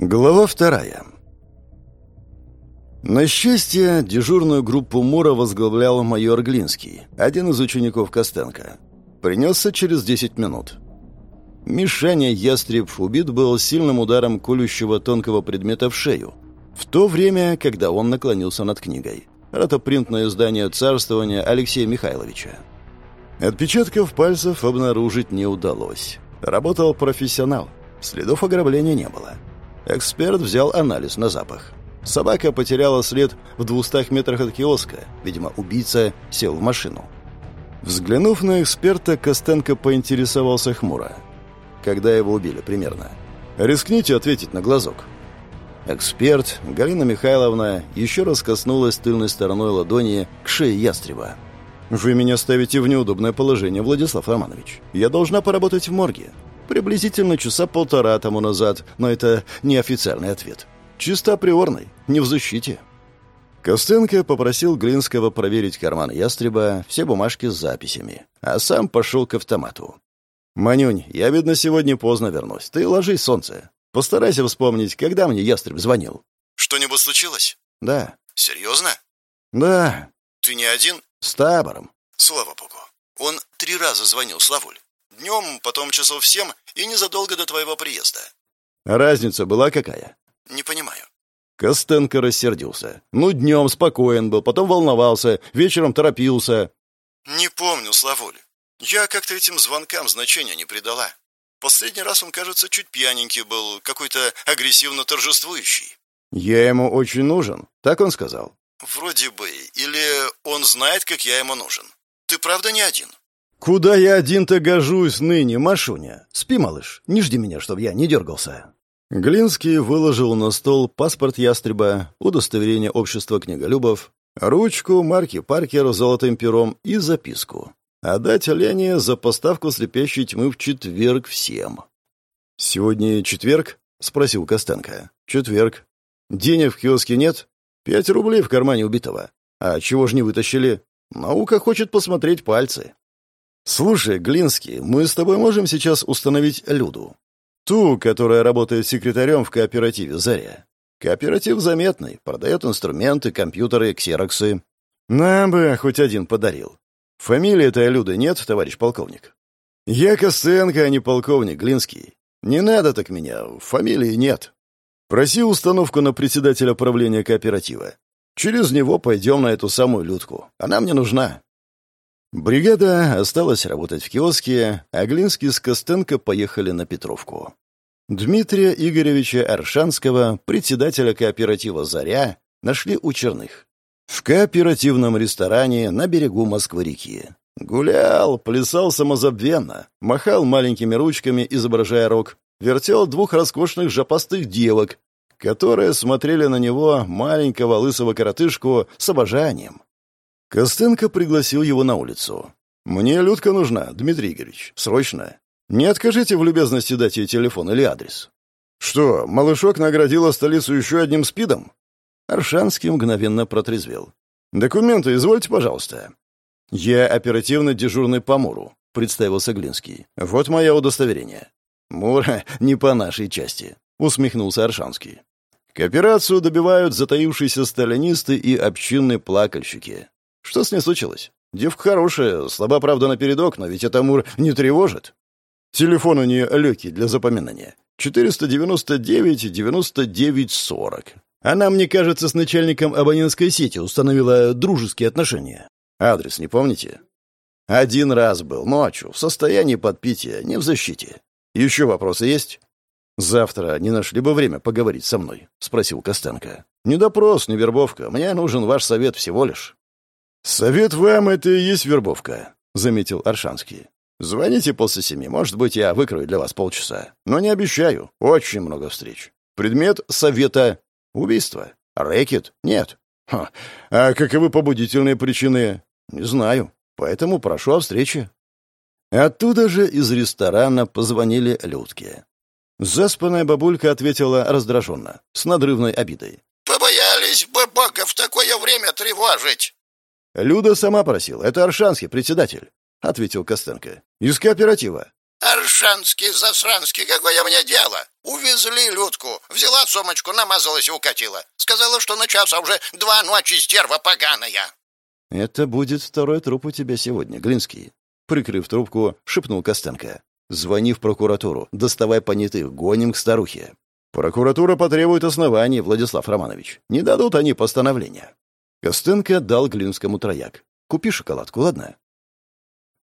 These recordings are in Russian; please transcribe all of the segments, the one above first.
Глава вторая. На счастье, дежурную группу Мура возглавлял майор Глинский, один из учеников Костенко. Принесся через 10 минут. Мишаня Ястреб убит был сильным ударом колющего тонкого предмета в шею, в то время, когда он наклонился над книгой. Ротопринтное издание царствования Алексея Михайловича. Отпечатков пальцев обнаружить не удалось. Работал профессионал. Следов ограбления не было. Эксперт взял анализ на запах. Собака потеряла след в двухстах метрах от киоска. Видимо, убийца сел в машину. Взглянув на эксперта, Костенко поинтересовался хмуро. Когда его убили примерно? Рискните ответить на глазок. Эксперт, Галина Михайловна, еще раз коснулась тыльной стороной ладони к шее ястреба. «Вы меня ставите в неудобное положение, Владислав Романович. Я должна поработать в морге. Приблизительно часа полтора тому назад, но это неофициальный ответ. Чисто априорный, не в защите. Костенко попросил Глинского проверить карман ястреба, все бумажки с записями, а сам пошел к автомату. «Манюнь, я, видно, сегодня поздно вернусь. Ты ложись, солнце. Постарайся вспомнить, когда мне ястреб звонил». «Что-нибудь случилось?» «Да». «Серьезно?» «Да». «Ты не один?» «С табором». «Слава богу. Он три раза звонил, Славуль. Днем, потом часов в семь и незадолго до твоего приезда. Разница была какая? Не понимаю. Костенко рассердился. Ну, днем спокоен был, потом волновался, вечером торопился. Не помню, Славуль. Я как-то этим звонкам значения не придала. Последний раз он, кажется, чуть пьяненький был, какой-то агрессивно торжествующий. Я ему очень нужен, так он сказал. Вроде бы. Или он знает, как я ему нужен. Ты правда не один? «Куда я один-то гожусь ныне, Машуня? Спи, малыш, не жди меня, чтобы я не дергался». Глинский выложил на стол паспорт ястреба, удостоверение общества книголюбов, ручку марки Паркер золотым пером и записку. Отдать Лене за поставку слепящей тьмы в четверг всем. «Сегодня четверг?» — спросил Костенко. «Четверг. Денег в киоске нет? Пять рублей в кармане убитого. А чего ж не вытащили? Наука хочет посмотреть пальцы». «Слушай, Глинский, мы с тобой можем сейчас установить Люду? Ту, которая работает секретарем в кооперативе «Заря». Кооператив заметный, продает инструменты, компьютеры, ксероксы. Нам бы хоть один подарил. Фамилии этой Люды нет, товарищ полковник?» «Я Костенко, а не полковник Глинский. Не надо так меня, фамилии нет. Проси установку на председателя правления кооператива. Через него пойдем на эту самую Людку. Она мне нужна. Бригада осталась работать в киоске, а Глинский с Костенко поехали на Петровку. Дмитрия Игоревича Аршанского, председателя кооператива «Заря», нашли у Черных. В кооперативном ресторане на берегу Москвы-реки. Гулял, плясал самозабвенно, махал маленькими ручками, изображая рок, вертел двух роскошных жопастых девок, которые смотрели на него, маленького лысого коротышку, с обожанием. Костенко пригласил его на улицу. «Мне Людка нужна, Дмитрий Игоревич. Срочно. Не откажите в любезности дать ей телефон или адрес». «Что, малышок наградила столицу еще одним спидом?» Аршанский мгновенно протрезвел. «Документы извольте, пожалуйста». «Я оперативно дежурный по Муру», — представился Глинский. «Вот мое удостоверение». «Мура не по нашей части», — усмехнулся Аршанский. Кооперацию добивают затаившиеся сталинисты и общинные плакальщики. Что с ней случилось? Девка хорошая, слаба, правда, напередок, но ведь это Амур не тревожит. Телефон у нее легкий для запоминания. 499-99-40. Она, мне кажется, с начальником абонентской сети установила дружеские отношения. Адрес не помните? Один раз был, ночью, в состоянии подпития, не в защите. Еще вопросы есть? «Завтра не нашли бы время поговорить со мной?» — спросил Костенко. «Не допрос, не вербовка. Мне нужен ваш совет всего лишь». «Совет вам — это и есть вербовка», — заметил Аршанский. «Звоните после семи. Может быть, я выкрою для вас полчаса. Но не обещаю. Очень много встреч. Предмет совета — убийство. Рэкет — нет. Ха. А каковы побудительные причины? Не знаю. Поэтому прошу о встрече». Оттуда же из ресторана позвонили Людке. Заспанная бабулька ответила раздраженно, с надрывной обидой. «Побоялись бы Бога в такое время тревожить!» «Люда сама просила. Это Аршанский, председатель», — ответил Костенко. «Из кооператива. «Аршанский, засранский, какое мне дело? Увезли Людку, взяла сумочку, намазалась и укатила. Сказала, что на час, а уже два ночи стерва поганая». «Это будет второй труп у тебя сегодня, Глинский», — прикрыв трубку, шепнул Костенко. «Звони в прокуратуру, доставай понятых, гоним к старухе». «Прокуратура потребует оснований, Владислав Романович. Не дадут они постановления». Костенко дал Глинскому трояк. «Купи шоколадку, ладно?»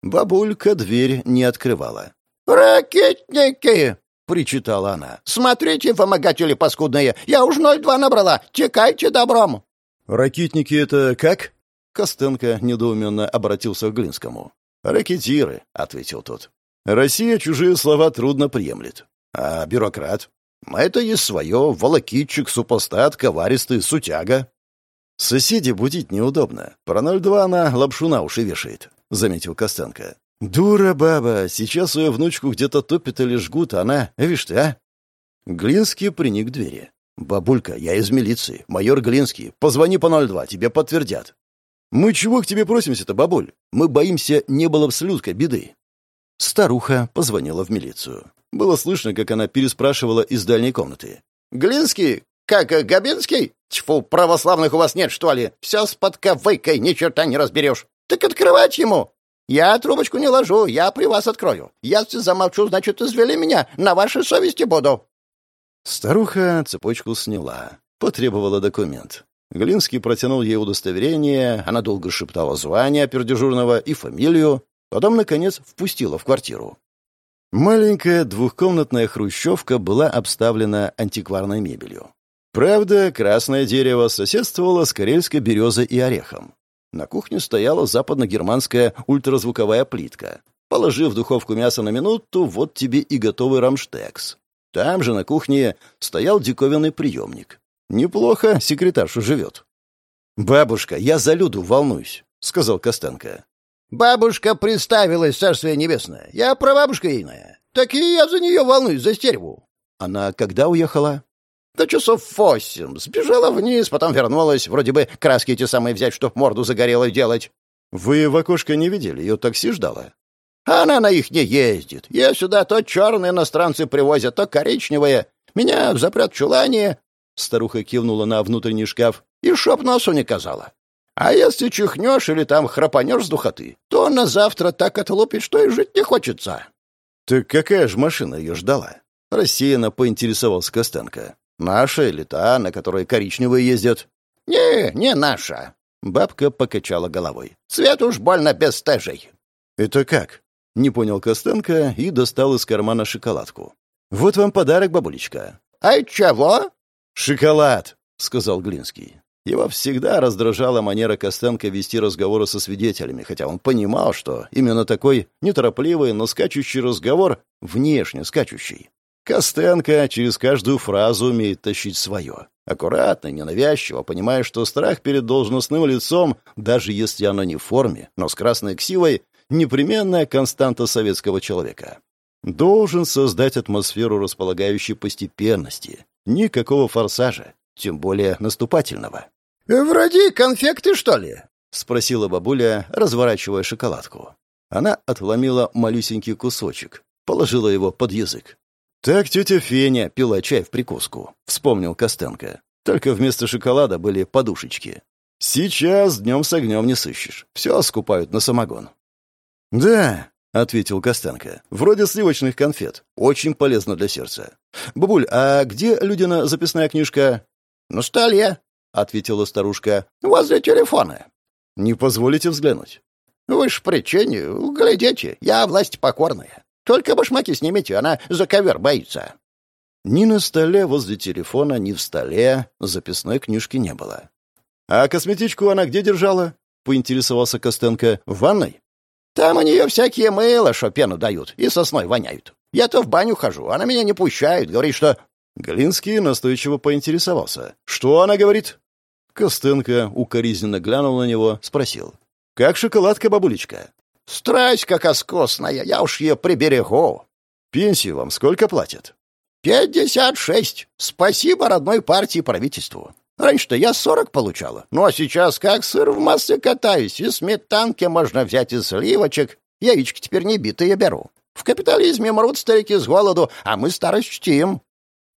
Бабулька дверь не открывала. «Ракетники!» — причитала она. «Смотрите, вымогатели паскудные, я уж ноль два набрала, текайте добром!» «Ракетники — это как?» Костенко недоуменно обратился к Глинскому. «Ракетиры», — ответил тот. «Россия чужие слова трудно приемлет. А бюрократ? Это есть свое, волокитчик, супостат, коваристый, сутяга». «Соседи будить неудобно. Про 02 она лапшу на уши вешает», — заметил Костенко. «Дура баба, сейчас свою внучку где-то топит или жгут, она... Видишь ты, а?» Глинский приник к двери. «Бабулька, я из милиции. Майор Глинский. Позвони по 02, тебе подтвердят». «Мы чего к тебе просимся-то, бабуль? Мы боимся, не было б с Людкой беды». Старуха позвонила в милицию. Было слышно, как она переспрашивала из дальней комнаты. «Глинский? Как, Габинский? Тьфу, православных у вас нет, что ли? Все с подковыкой, ни черта не разберешь. Так открывать ему!» «Я трубочку не ложу, я при вас открою. Если замолчу, значит, извели меня, на вашей совести буду». Старуха цепочку сняла, потребовала документ. Глинский протянул ей удостоверение, она долго шептала звание опердежурного и фамилию, потом, наконец, впустила в квартиру. Маленькая двухкомнатная хрущевка была обставлена антикварной мебелью. Правда, красное дерево соседствовало с карельской березой и орехом. На кухне стояла западно-германская ультразвуковая плитка. Положив в духовку мясо на минуту, вот тебе и готовый рамштекс. Там же на кухне стоял диковинный приемник. Неплохо секретарша живет. «Бабушка, я за Люду волнуюсь», — сказал Костенко. «Бабушка представилась, царствие небесное. Я прабабушка ейная. Так и я за нее волнуюсь, за стерву». «Она когда уехала?» До часов восемь. Сбежала вниз, потом вернулась. Вроде бы краски эти самые взять, чтоб морду загорелой делать. Вы в окошко не видели? Ее такси ждала? Она на их не ездит. Я сюда то черные иностранцы привозят, то коричневые. Меня запрят в чулане. Старуха кивнула на внутренний шкаф и шоп носу не казала. А если чихнешь или там храпанешь с духоты, то на завтра так отлупит, что и жить не хочется. — Так какая же машина ее ждала? — рассеянно поинтересовался Костенко. Наша или та, на которой коричневые ездят? Не, не наша. Бабка покачала головой. Цвет уж больно бесстежий. Это как? Не понял Костенко и достал из кармана шоколадку. Вот вам подарок, бабулечка. А чего? Шоколад, сказал Глинский. Его всегда раздражала манера Костенко вести разговоры со свидетелями, хотя он понимал, что именно такой неторопливый, но скачущий разговор, внешне скачущий, Костенко через каждую фразу умеет тащить свое. Аккуратно, ненавязчиво, понимая, что страх перед должностным лицом, даже если оно не в форме, но с красной ксивой, непременная константа советского человека. Должен создать атмосферу располагающей постепенности. Никакого форсажа, тем более наступательного. «Вроде конфекты, что ли?» — спросила бабуля, разворачивая шоколадку. Она отломила малюсенький кусочек, положила его под язык. «Так тетя Феня пила чай в прикуску», — вспомнил Костенко. «Только вместо шоколада были подушечки. Сейчас днем с огнем не сыщешь. Все скупают на самогон». «Да», — ответил Костенко. «Вроде сливочных конфет. Очень полезно для сердца. Бабуль, а где Людина записная книжка?» «На столе», — ответила старушка. «Возле телефона». «Не позволите взглянуть?» «Вы ж причине, глядите, я власть покорная. Только башмаки снимите, она за ковер боится». Ни на столе возле телефона, ни в столе записной книжки не было. «А косметичку она где держала?» — поинтересовался Костенко. «В ванной?» «Там у нее всякие мыло, что пену дают, и сосной воняют. Я-то в баню хожу, она меня не пущает, говорит, что...» Глинский настойчиво поинтересовался. «Что она говорит?» Костенко укоризненно глянул на него, спросил. «Как шоколадка, бабулечка?» Страсть как оскосная, я уж ее приберегу. Пенсию вам сколько платят? Пятьдесят шесть. Спасибо родной партии правительству. Раньше-то я сорок получала. Ну а сейчас как сыр в масле катаюсь. И сметанки можно взять, и сливочек. Яички теперь не битые беру. В капитализме мрут старики с голоду, а мы старость чтим».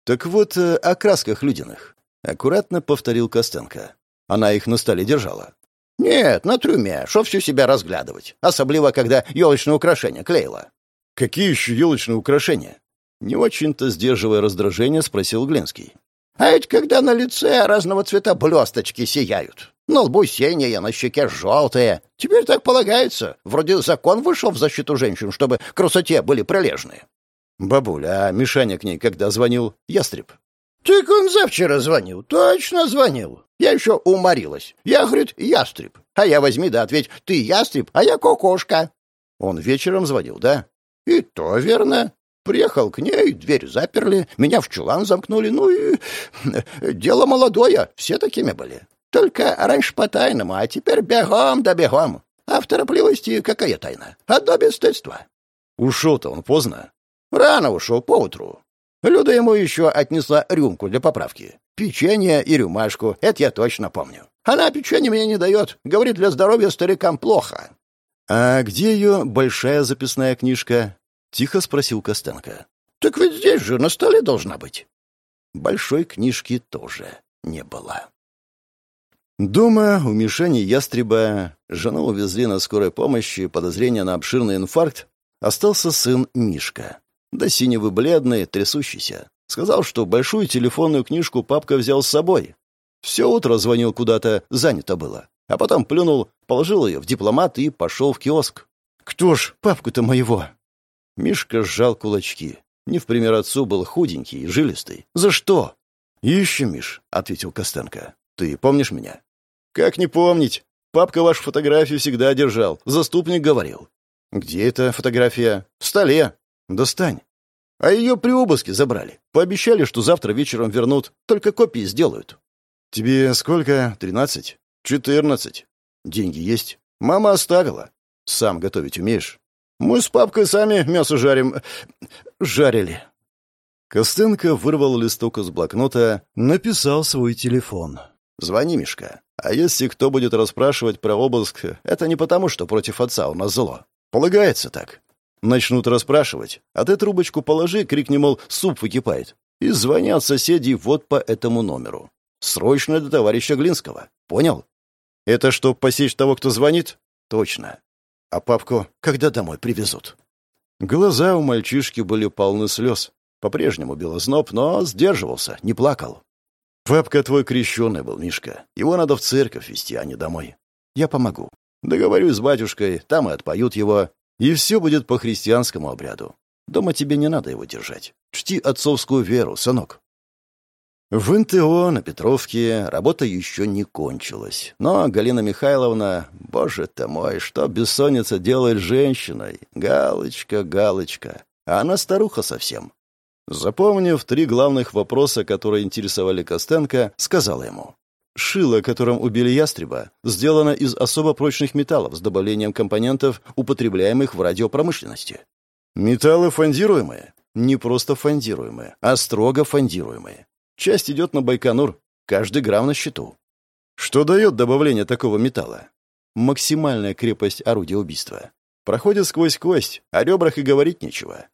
«Так вот э, о красках людяных», — аккуратно повторил Костенко. Она их на столе держала. «Нет, на трюме, шо всю себя разглядывать. Особливо, когда елочные украшения клеила». «Какие еще елочные украшения?» Не очень-то сдерживая раздражение, спросил Глинский. «А ведь когда на лице разного цвета блесточки сияют. На лбу синие, на щеке желтые. Теперь так полагается. Вроде закон вышел в защиту женщин, чтобы красоте были прилежные». «Бабуля, а Мишаня к ней когда звонил? Ястреб?» «Так он завчера звонил. Точно звонил. Я еще уморилась. Я, говорит, ястреб. А я возьми да ответь, ты ястреб, а я кокошка». «Он вечером звонил, да?» «И то верно. Приехал к ней, дверь заперли, меня в чулан замкнули, ну и... Дело молодое, все такими были. Только раньше по-тайному, а теперь бегом да бегом. А в торопливости какая тайна? Одно бесстыдство». «Ушел-то он поздно?» «Рано ушел, поутру. Люда ему еще отнесла рюмку для поправки. Печенье и рюмашку, это я точно помню. Она печенье мне не дает, говорит, для здоровья старикам плохо. «А где ее большая записная книжка?» — тихо спросил Костенко. «Так ведь здесь же, на столе должна быть». Большой книжки тоже не было. Дома у Мишани Ястреба жену увезли на скорой помощи, подозрение на обширный инфаркт, остался сын Мишка. Да синевый бледный, трясущийся. Сказал, что большую телефонную книжку папка взял с собой. Все утро звонил куда-то, занято было. А потом плюнул, положил ее в дипломат и пошел в киоск. «Кто ж папку-то моего?» Мишка сжал кулачки. Не в пример отцу был худенький и жилистый. «За что?» «Еще, Миш», — ответил Костенко. «Ты помнишь меня?» «Как не помнить? Папка вашу фотографию всегда держал. Заступник говорил». «Где эта фотография?» «В столе». «Достань». А ее при обыске забрали. Пообещали, что завтра вечером вернут, только копии сделают. Тебе сколько? Тринадцать? Четырнадцать. Деньги есть? Мама оставила. Сам готовить умеешь? Мы с папкой сами мясо жарим. Жарили. Костенко вырвал листок из блокнота, написал свой телефон. «Звони, Мишка. А если кто будет расспрашивать про обыск, это не потому, что против отца у нас зло. Полагается так. Начнут расспрашивать, а ты трубочку положи, крикни, мол, суп выкипает. И звонят соседи вот по этому номеру. Срочно до товарища Глинского. Понял? Это что, посечь того, кто звонит? Точно. А папку когда домой привезут? Глаза у мальчишки были полны слез. По-прежнему белозноб, но сдерживался, не плакал. Папка твой крещеный был, Мишка. Его надо в церковь везти, а не домой. Я помогу. Договорюсь с батюшкой, там и отпоют его, и все будет по христианскому обряду. Дома тебе не надо его держать. Чти отцовскую веру, сынок. В НТО на Петровке работа еще не кончилась. Но Галина Михайловна, боже ты мой, что бессонница делает женщиной? Галочка, Галочка. А она старуха совсем. Запомнив три главных вопроса, которые интересовали Костенко, сказала ему. Шило, которым убили ястреба, сделано из особо прочных металлов с добавлением компонентов, употребляемых в радиопромышленности. Металлы фондируемые. Не просто фондируемые, а строго фондируемые. Часть идет на Байконур, каждый грамм на счету. Что дает добавление такого металла? Максимальная крепость орудия убийства. Проходит сквозь кость, о ребрах и говорить нечего.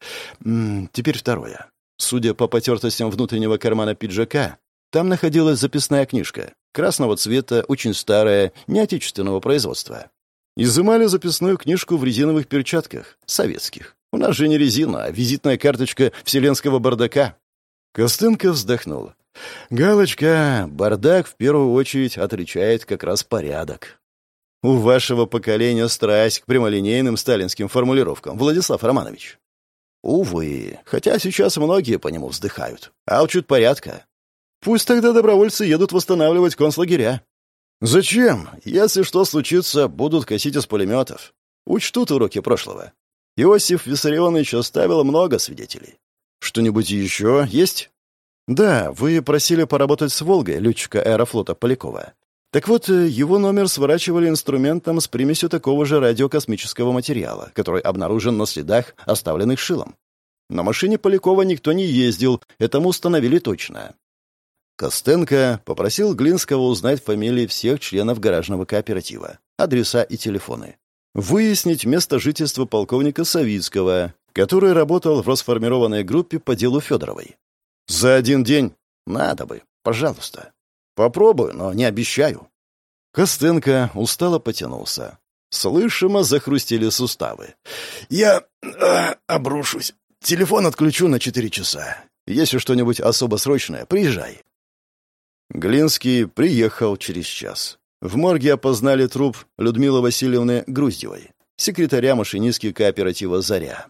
М -м, теперь второе. Судя по потертостям внутреннего кармана пиджака, там находилась записная книжка, красного цвета, очень старая, неотечественного производства. Изымали записную книжку в резиновых перчатках, советских. У нас же не резина, а визитная карточка вселенского бардака. Костенко вздохнул. «Галочка, бардак в первую очередь отличает как раз порядок. У вашего поколения страсть к прямолинейным сталинским формулировкам, Владислав Романович». «Увы, хотя сейчас многие по нему вздыхают. А учат порядка. Пусть тогда добровольцы едут восстанавливать концлагеря. Зачем? Если что случится, будут косить из пулеметов. Учтут уроки прошлого. Иосиф Виссарионович оставил много свидетелей. Что-нибудь еще есть? Да, вы просили поработать с «Волгой» летчика аэрофлота Полякова. Так вот, э, его номер сворачивали инструментом с примесью такого же радиокосмического материала, который обнаружен на следах, оставленных Шилом. На машине Полякова никто не ездил, этому установили точно. Костенко попросил Глинского узнать фамилии всех членов гаражного кооператива, адреса и телефоны. Выяснить место жительства полковника Савицкого. который работал в расформированной группе по делу Федоровой. «За один день? Надо бы. Пожалуйста. Попробую, но не обещаю». Костенко устало потянулся. Слышимо захрустили суставы. «Я э, обрушусь. Телефон отключу на четыре часа. Если что-нибудь особо срочное, приезжай». Глинский приехал через час. В морге опознали труп Людмилы Васильевны Груздевой, секретаря машинистки кооператива «Заря».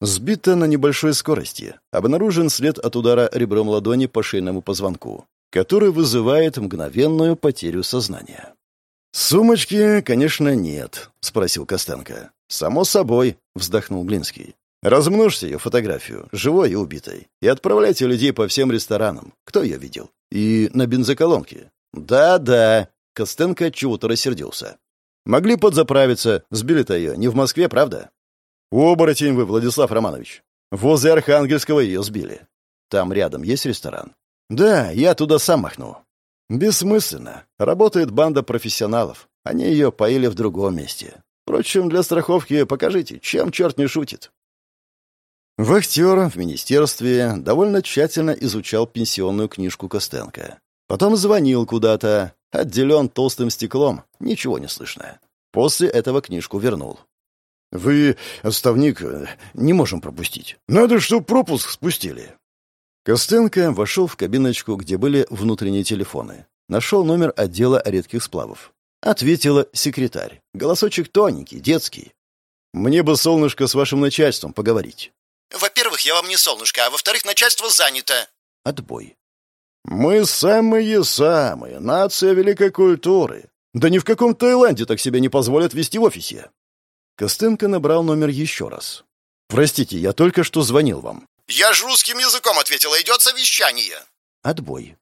Сбита на небольшой скорости. Обнаружен след от удара ребром ладони по шейному позвонку, который вызывает мгновенную потерю сознания. «Сумочки, конечно, нет», — спросил Костенко. «Само собой», — вздохнул Глинский. «Размножьте ее фотографию, живой и убитой, и отправляйте людей по всем ресторанам. Кто ее видел? И на бензоколонке». «Да-да», — Костенко чего-то рассердился. «Могли подзаправиться, сбили-то ее. Не в Москве, правда?» «Оборотень вы, Владислав Романович. Возле Архангельского ее сбили. Там рядом есть ресторан?» «Да, я туда сам махну». «Бессмысленно. Работает банда профессионалов. Они ее поили в другом месте. Впрочем, для страховки покажите, чем черт не шутит». Вахтер в министерстве довольно тщательно изучал пенсионную книжку Костенко. Потом звонил куда-то, отделен толстым стеклом, ничего не слышно. После этого книжку вернул. «Вы, отставник, не можем пропустить. Надо, чтоб пропуск спустили». Костенко вошел в кабиночку, где были внутренние телефоны. Нашел номер отдела редких сплавов. Ответила секретарь. Голосочек тоненький, детский. «Мне бы, солнышко, с вашим начальством поговорить». «Во-первых, я вам не солнышко, а во-вторых, начальство занято». Отбой. «Мы самые-самые, нация великой культуры. Да ни в каком Таиланде так себя не позволят вести в офисе». Костенко набрал номер еще раз. «Простите, я только что звонил вам. «Я ж русским языком ответила, идет совещание». Отбой.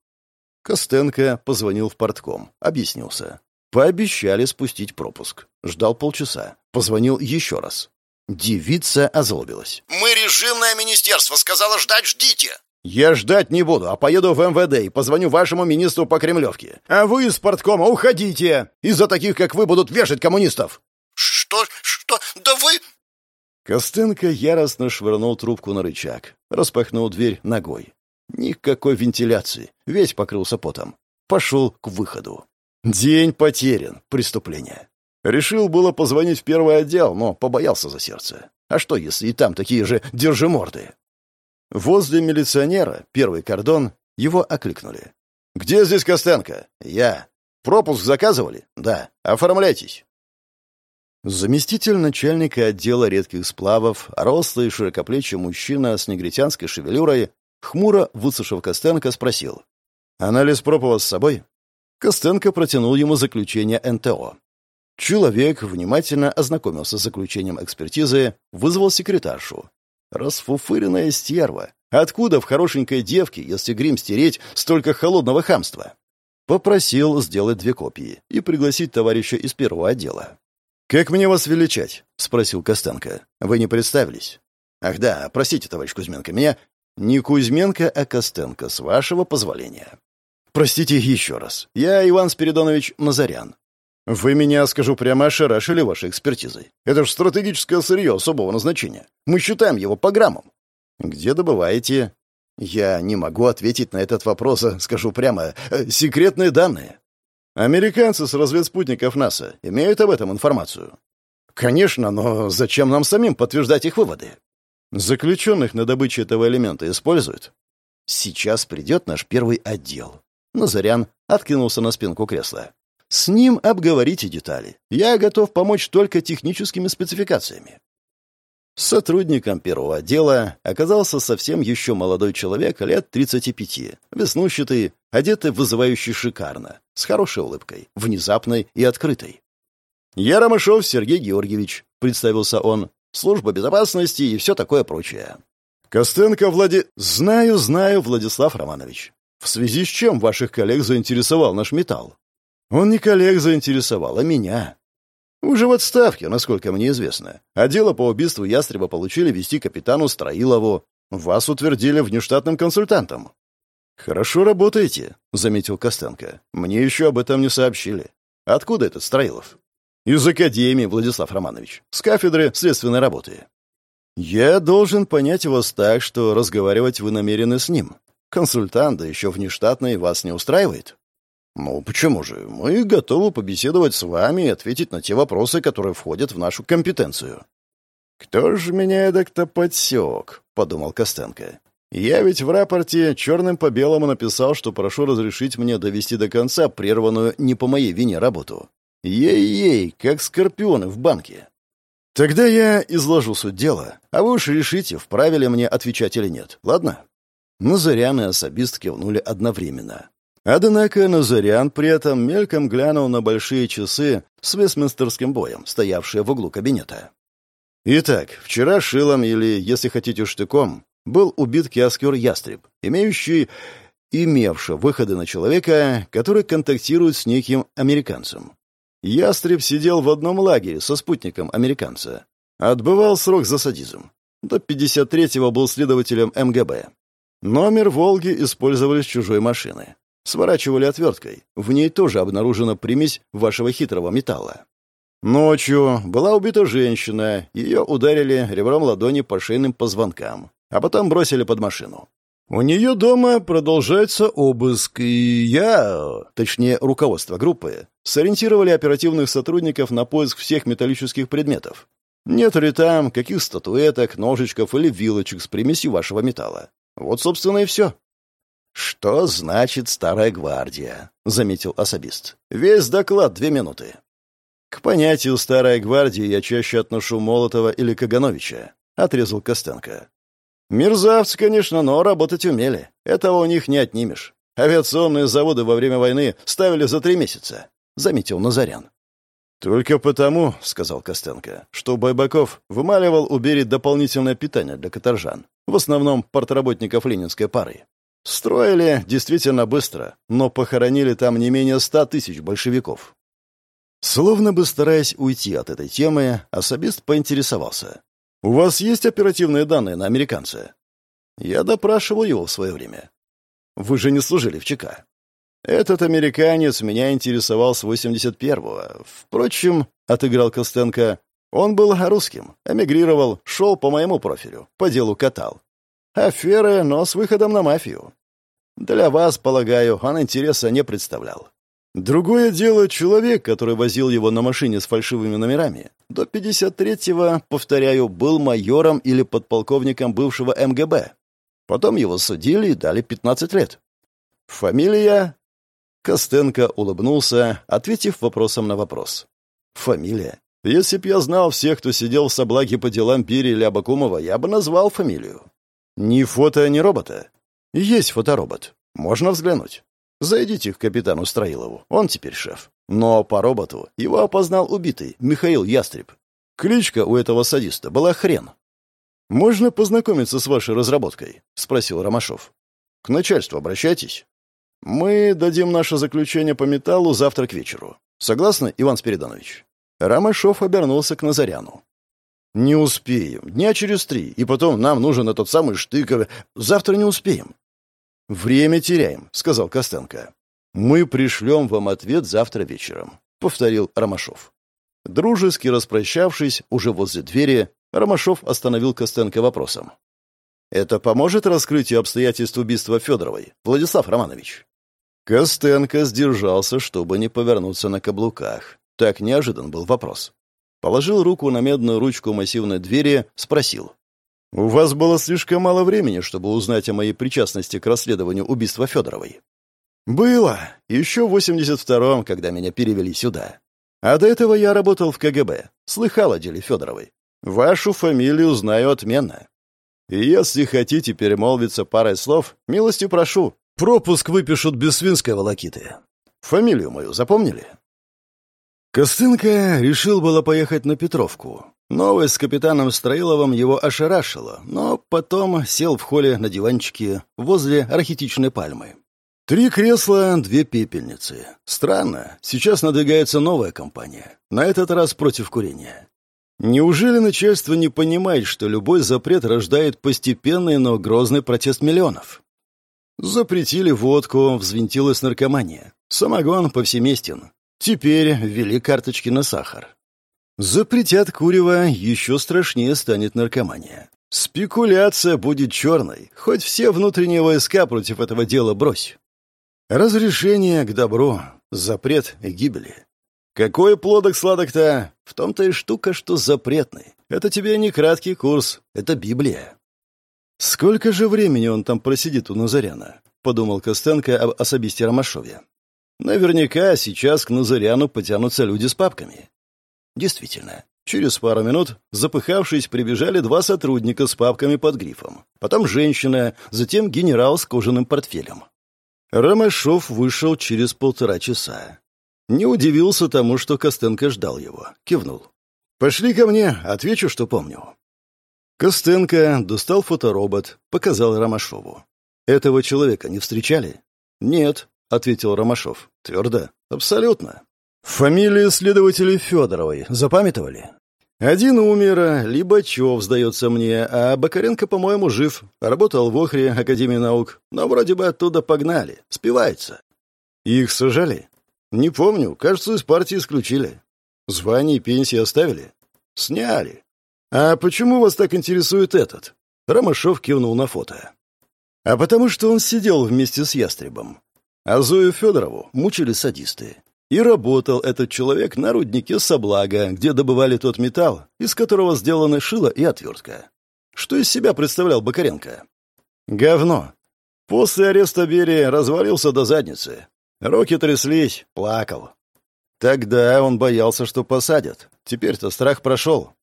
Костенко позвонил в портком, объяснился. Пообещали спустить пропуск. Ждал полчаса. Позвонил еще раз. Девица озлобилась. «Мы режимное министерство, сказала ждать, ждите». «Я ждать не буду, а поеду в МВД и позвоню вашему министру по Кремлевке. А вы из порткома уходите! Из-за таких, как вы, будут вешать коммунистов!» «Что? Что? Да вы...» Костенко яростно швырнул трубку на рычаг, распахнул дверь ногой. Никакой вентиляции, весь покрылся потом. Пошел к выходу. День потерян, преступление. Решил было позвонить в первый отдел, но побоялся за сердце. А что, если и там такие же держиморды? Возле милиционера, первый кордон, его окликнули. «Где здесь Костенко?» «Я». «Пропуск заказывали?» «Да». «Оформляйтесь». Заместитель начальника отдела редких сплавов, рослый широкоплечий мужчина с негритянской шевелюрой, хмуро высушив Костенко, спросил. «Анализ пропова с собой?» Костенко протянул ему заключение НТО. Человек внимательно ознакомился с заключением экспертизы, вызвал секретаршу. Расфуфыренная стерва. Откуда в хорошенькой девке, если грим стереть, столько холодного хамства? Попросил сделать две копии и пригласить товарища из первого отдела. «Как мне вас величать?» — спросил Костенко. «Вы не представились?» «Ах да, простите, товарищ Кузьменко, меня...» «Не Кузьменко, а Костенко, с вашего позволения». «Простите еще раз. Я Иван Спиридонович Назарян. Вы меня, скажу прямо, ошарашили вашей экспертизой. Это же стратегическое сырье особого назначения. Мы считаем его по граммам». «Где добываете?» «Я не могу ответить на этот вопрос, а скажу прямо. Э, секретные данные». Американцы с разведспутников НАСА имеют об этом информацию? Конечно, но зачем нам самим подтверждать их выводы? Заключенных на добыче этого элемента используют? Сейчас придет наш первый отдел. Назарян откинулся на спинку кресла. С ним обговорите детали. Я готов помочь только техническими спецификациями. Сотрудником первого отдела оказался совсем еще молодой человек лет 35, веснущатый, одетый вызывающе шикарно, с хорошей улыбкой, внезапной и открытой. «Я Ромашов Сергей Георгиевич», — представился он, «служба безопасности и все такое прочее». «Костенко Влади...» «Знаю, знаю, Владислав Романович. В связи с чем ваших коллег заинтересовал наш металл?» «Он не коллег заинтересовал, а меня. Уже в отставке, насколько мне известно. А дело по убийству ястреба получили вести капитану Строилову. Вас утвердили внештатным консультантом. «Хорошо работаете», — заметил Костенко. «Мне еще об этом не сообщили. Откуда этот Строилов?» «Из Академии, Владислав Романович. С кафедры следственной работы». Я должен понять вас так, что разговаривать вы намерены с ним. Консультант, да еще внештатный, вас не устраивает? Ну, почему же? Мы готовы побеседовать с вами и ответить на те вопросы, которые входят в нашу компетенцию. Кто же меня эдак-то подсек? Подумал Костенко. Я ведь в рапорте черным по белому написал, что прошу разрешить мне довести до конца прерванную не по моей вине работу. Ей-ей, как скорпионы в банке. Тогда я изложу суть дела, а вы уж решите, вправе ли мне отвечать или нет, ладно? Назарян и особист кивнули одновременно. Однако Назарян при этом мельком глянул на большие часы с вестминстерским боем, стоявшие в углу кабинета. Итак, вчера шилом или, если хотите, штыком, был убит киоскер Ястреб, имеющий имевший выходы на человека, который контактирует с неким американцем. Ястреб сидел в одном лагере со спутником американца. Отбывал срок за садизм. До 53-го был следователем МГБ. Номер «Волги» использовали с чужой машины. Сворачивали отверткой. В ней тоже обнаружена примесь вашего хитрого металла. Ночью была убита женщина. Ее ударили ребром ладони по шейным позвонкам а потом бросили под машину. У нее дома продолжается обыск, и я, точнее, руководство группы, сориентировали оперативных сотрудников на поиск всех металлических предметов. Нет ли там каких статуэток, ножичков или вилочек с примесью вашего металла? Вот, собственно, и все. «Что значит старая гвардия?» — заметил особист. «Весь доклад две минуты». «К понятию «старая гвардия» я чаще отношу Молотова или Кагановича», — отрезал Костенко. Мерзавцы, конечно, но работать умели. Этого у них не отнимешь. Авиационные заводы во время войны ставили за три месяца», — заметил Назарян. «Только потому, — сказал Костенко, — что Байбаков вымаливал у Бери дополнительное питание для каторжан, в основном портработников ленинской пары. Строили действительно быстро, но похоронили там не менее ста тысяч большевиков». Словно бы стараясь уйти от этой темы, особист поинтересовался. «У вас есть оперативные данные на американца?» «Я допрашивал его в свое время». «Вы же не служили в ЧК». «Этот американец меня интересовал с 81-го. Впрочем, — отыграл Костенко, — он был русским, эмигрировал, шел по моему профилю, по делу катал. Аферы, но с выходом на мафию. Для вас, полагаю, он интереса не представлял. Другое дело человек, который возил его на машине с фальшивыми номерами. До 53-го, повторяю, был майором или подполковником бывшего МГБ. Потом его судили и дали 15 лет. Фамилия? Костенко улыбнулся, ответив вопросом на вопрос. Фамилия? Если б я знал всех, кто сидел в Соблаге по делам Пири или Абакумова, я бы назвал фамилию. Ни фото, ни робота. Есть фоторобот. Можно взглянуть. Зайдите к капитану Строилову, он теперь шеф. Но по роботу его опознал убитый, Михаил Ястреб. Кличка у этого садиста была Хрен. «Можно познакомиться с вашей разработкой?» — спросил Ромашов. «К начальству обращайтесь. Мы дадим наше заключение по металлу завтра к вечеру. Согласны, Иван Спиридонович?» Ромашов обернулся к Назаряну. «Не успеем. Дня через три. И потом нам нужен этот самый Штыков. Завтра не успеем. «Время теряем», — сказал Костенко. «Мы пришлем вам ответ завтра вечером», — повторил Ромашов. Дружески распрощавшись, уже возле двери, Ромашов остановил Костенко вопросом. «Это поможет раскрытию обстоятельств убийства Федоровой, Владислав Романович?» Костенко сдержался, чтобы не повернуться на каблуках. Так неожидан был вопрос. Положил руку на медную ручку массивной двери, спросил. «У вас было слишком мало времени, чтобы узнать о моей причастности к расследованию убийства Федоровой». «Было. Еще в 82-м, когда меня перевели сюда. А до этого я работал в КГБ. Слыхал о деле Федоровой. Вашу фамилию знаю отменно. И если хотите перемолвиться парой слов, милости прошу. Пропуск выпишут без свинской волокиты. Фамилию мою запомнили?» Костынка решил было поехать на Петровку, Новость с капитаном Строиловым его ошарашила, но потом сел в холле на диванчике возле архетичной пальмы. Три кресла, две пепельницы. Странно, сейчас надвигается новая компания, на этот раз против курения. Неужели начальство не понимает, что любой запрет рождает постепенный, но грозный протест миллионов? Запретили водку, взвинтилась наркомания. Самогон повсеместен. Теперь ввели карточки на сахар. Запретят курево, еще страшнее станет наркомания. Спекуляция будет черной, хоть все внутренние войска против этого дела брось. Разрешение к добру, запрет к гибели. Какой плодок сладок-то? В том-то и штука, что запретный. Это тебе не краткий курс, это Библия. Сколько же времени он там просидит у Назаряна? Подумал Костенко об особисте Ромашове. Наверняка сейчас к Назаряну потянутся люди с папками. Действительно, через пару минут, запыхавшись, прибежали два сотрудника с папками под грифом. Потом женщина, затем генерал с кожаным портфелем. Ромашов вышел через полтора часа. Не удивился тому, что Костенко ждал его. Кивнул. «Пошли ко мне, отвечу, что помню». Костенко достал фоторобот, показал Ромашову. «Этого человека не встречали?» «Нет», — ответил Ромашов. «Твердо. Абсолютно. Фамилии следователей Федоровой запамятовали? Один умер, Либачев, сдается мне, а Бакаренко, по-моему, жив. Работал в Охре, Академии наук, но вроде бы оттуда погнали. Спивается. Их сажали? Не помню, кажется, из партии исключили. Звание и пенсии оставили? Сняли. А почему вас так интересует этот? Ромашов кивнул на фото. А потому что он сидел вместе с Ястребом. А Зою Федорову мучили садисты. И работал этот человек на руднике Соблага, где добывали тот металл, из которого сделаны шило и отвертка. Что из себя представлял Бакаренко? Говно. После ареста Берии развалился до задницы. Руки тряслись, плакал. Тогда он боялся, что посадят. Теперь-то страх прошел.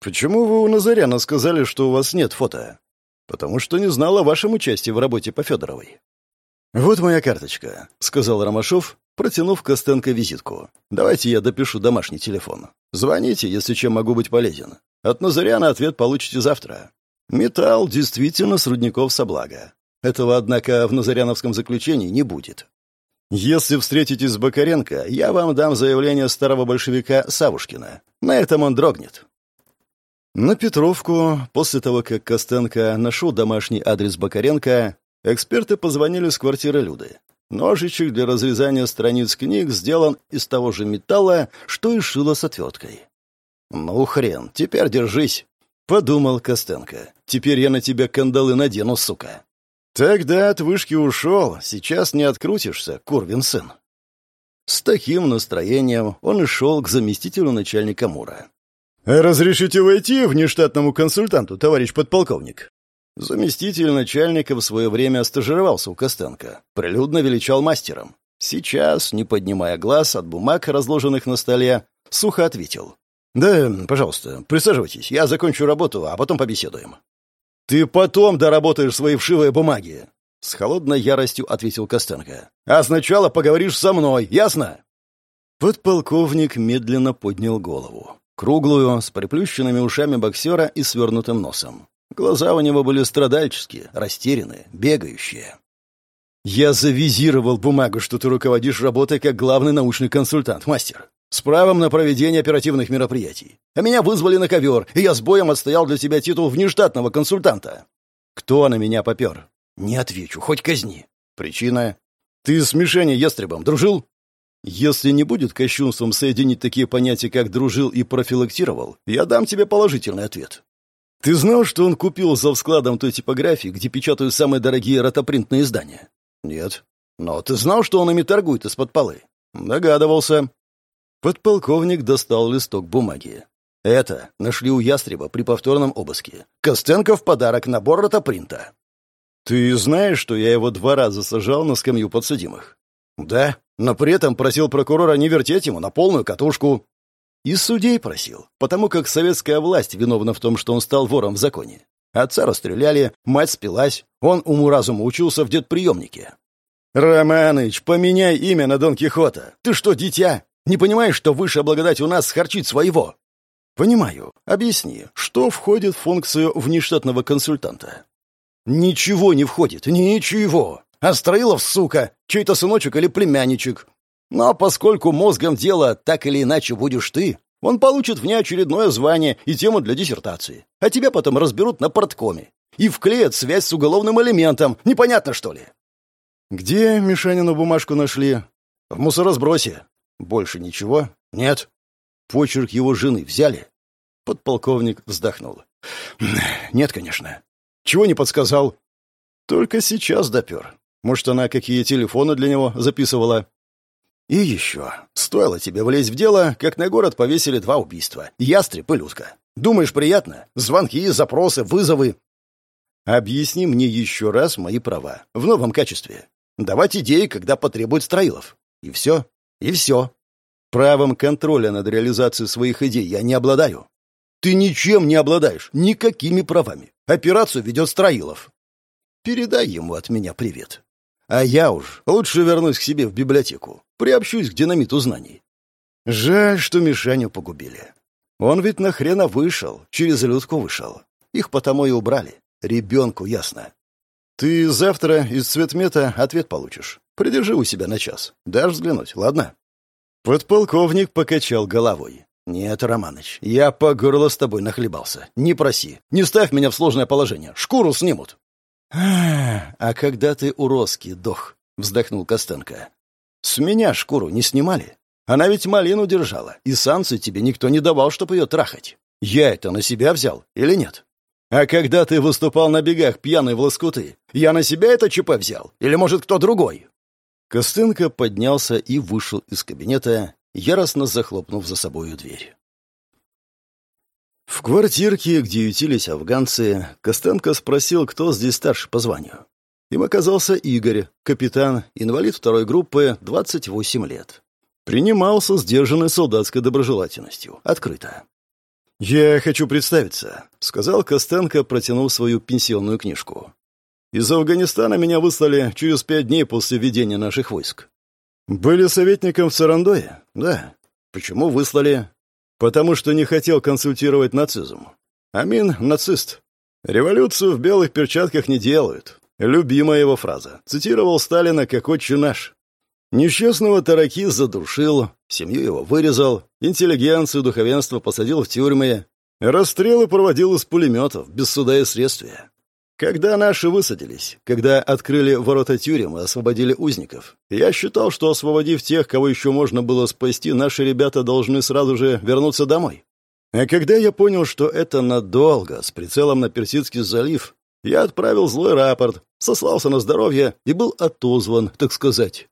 «Почему вы у Назаряна сказали, что у вас нет фото?» «Потому что не знал о вашем участии в работе по Федоровой». «Вот моя карточка», — сказал Ромашов, протянув Костенко визитку. «Давайте я допишу домашний телефон. Звоните, если чем могу быть полезен. От Назаряна ответ получите завтра. Металл действительно с рудников Соблага. Этого, однако, в Назаряновском заключении не будет. Если встретитесь с Бакаренко, я вам дам заявление старого большевика Савушкина. На этом он дрогнет». На Петровку, после того, как Костенко нашел домашний адрес Бакаренко, Эксперты позвонили с квартиры Люды. Ножичек для разрезания страниц книг сделан из того же металла, что и шило с отверткой. «Ну, хрен, теперь держись», — подумал Костенко. «Теперь я на тебя кандалы надену, сука». «Тогда от вышки ушел, сейчас не открутишься, Курвин сын». С таким настроением он и шел к заместителю начальника МУРа. «Разрешите войти внештатному консультанту, товарищ подполковник?» Заместитель начальника в свое время стажировался у Костенко, прилюдно величал мастером. Сейчас, не поднимая глаз от бумаг, разложенных на столе, сухо ответил. «Да, пожалуйста, присаживайтесь, я закончу работу, а потом побеседуем». «Ты потом доработаешь свои вшивые бумаги!» С холодной яростью ответил Костенко. «А сначала поговоришь со мной, ясно?» Подполковник медленно поднял голову. Круглую, с приплющенными ушами боксера и свернутым носом. Глаза у него были страдальческие, растерянные, бегающие. «Я завизировал бумагу, что ты руководишь работой как главный научный консультант, мастер, с правом на проведение оперативных мероприятий. А меня вызвали на ковер, и я с боем отстоял для тебя титул внештатного консультанта. Кто на меня попер? Не отвечу, хоть казни. Причина? Ты с Мишеней Ястребом дружил? Если не будет кощунством соединить такие понятия, как «дружил» и «профилактировал», я дам тебе положительный ответ. Ты знал, что он купил за складом той типографии, где печатают самые дорогие ротопринтные издания? Нет. Но ты знал, что он ими торгует из-под полы? Догадывался. Подполковник достал листок бумаги. Это нашли у Ястреба при повторном обыске. Костенко в подарок набор ротопринта. Ты знаешь, что я его два раза сажал на скамью подсудимых? Да, но при этом просил прокурора не вертеть ему на полную катушку. И судей просил, потому как советская власть виновна в том, что он стал вором в законе. Отца расстреляли, мать спилась, он уму-разуму учился в детприемнике. «Романыч, поменяй имя на Дон Кихота. Ты что, дитя? Не понимаешь, что высшая благодать у нас схарчить своего?» «Понимаю. Объясни, что входит в функцию внештатного консультанта?» «Ничего не входит. Ничего. А Строилов, сука, чей-то сыночек или племянничек. Но поскольку мозгом дела так или иначе будешь ты, он получит внеочередное звание и тему для диссертации. А тебя потом разберут на порткоме. И вклеят связь с уголовным элементом. Непонятно, что ли? Где Мишанину бумажку нашли? В мусоросбросе. Больше ничего? Нет. почерк его жены взяли?» Подполковник вздохнул. «Нет, конечно. Чего не подсказал?» «Только сейчас допер. Может, она какие телефоны для него записывала?» «И еще. Стоило тебе влезть в дело, как на город повесили два убийства. Ястреб и Людка. Думаешь, приятно? Звонки, запросы, вызовы. Объясни мне еще раз мои права. В новом качестве. Давать идеи, когда потребует Строилов. И все. И все. Правом контроля над реализацией своих идей я не обладаю. Ты ничем не обладаешь. Никакими правами. Операцию ведет Строилов. Передай ему от меня привет. А я уж лучше вернусь к себе в библиотеку. Приобщусь к динамиту знаний. Жаль, что Мишаню погубили. Он ведь нахрена вышел, через Людку вышел. Их потому и убрали. Ребенку ясно. Ты завтра из цветмета ответ получишь. Придержи у себя на час. Дашь взглянуть, ладно? Подполковник покачал головой. «Нет, Романыч, я по горло с тобой нахлебался. Не проси. Не ставь меня в сложное положение. Шкуру снимут». «А когда ты у Роски дох?» — вздохнул Костенко. «С меня шкуру не снимали. Она ведь малину держала, и санкций тебе никто не давал, чтобы ее трахать. Я это на себя взял или нет? А когда ты выступал на бегах пьяный в лоскуты, я на себя это ЧП взял? Или, может, кто другой?» Костенко поднялся и вышел из кабинета, яростно захлопнув за собою дверь. В квартирке, где ютились афганцы, Костенко спросил, кто здесь старше по званию. Им оказался Игорь, капитан, инвалид второй группы, 28 лет. Принимался сдержанной солдатской доброжелательностью, открыто. «Я хочу представиться», — сказал Костенко, протянув свою пенсионную книжку. «Из Афганистана меня выслали через пять дней после введения наших войск». «Были советником в Сарандое?» «Да». «Почему выслали?» «Потому что не хотел консультировать нацизм». «Амин — нацист. Революцию в белых перчатках не делают». Любимая его фраза. Цитировал Сталина как отче наш. Несчастного Тараки задушил, семью его вырезал, интеллигенцию духовенство посадил в тюрьмы, расстрелы проводил из пулеметов, без суда и следствия. Когда наши высадились, когда открыли ворота тюрем и освободили узников, я считал, что, освободив тех, кого еще можно было спасти, наши ребята должны сразу же вернуться домой. А когда я понял, что это надолго, с прицелом на Персидский залив, я отправил злой рапорт, сослался на здоровье и был отозван, так сказать.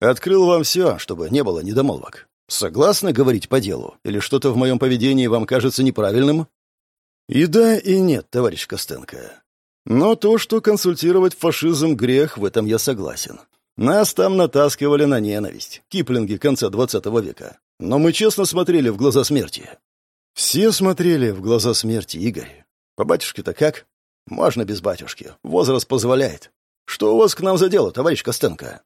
Открыл вам все, чтобы не было недомолвок. Согласны говорить по делу? Или что-то в моем поведении вам кажется неправильным? И да, и нет, товарищ Костенко. Но то, что консультировать фашизм грех, в этом я согласен. Нас там натаскивали на ненависть. Киплинги конца двадцатого века. Но мы честно смотрели в глаза смерти. Все смотрели в глаза смерти, Игорь. По батюшке-то как? Можно без батюшки. Возраст позволяет. Что у вас к нам за дело, товарищ Костенко?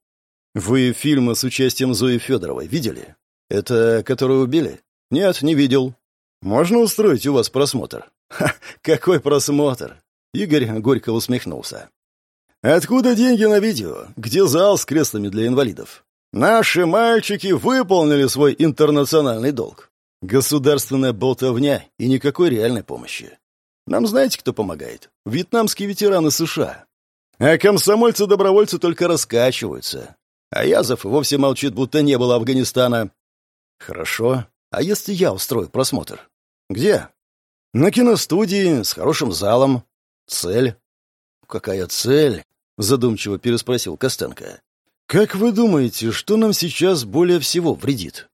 Вы фильмы с участием Зои Федоровой видели? Это которую убили? Нет, не видел. Можно устроить у вас просмотр? Ха, какой просмотр? Игорь горько усмехнулся. Откуда деньги на видео? Где зал с креслами для инвалидов? Наши мальчики выполнили свой интернациональный долг. Государственная болтовня и никакой реальной помощи. Нам знаете, кто помогает? Вьетнамские ветераны США. А комсомольцы-добровольцы только раскачиваются. А Язов вовсе молчит, будто не было Афганистана. Хорошо. А если я устрою просмотр? Где? На киностудии, с хорошим залом. Цель? Какая цель? Задумчиво переспросил Костенко. Как вы думаете, что нам сейчас более всего вредит?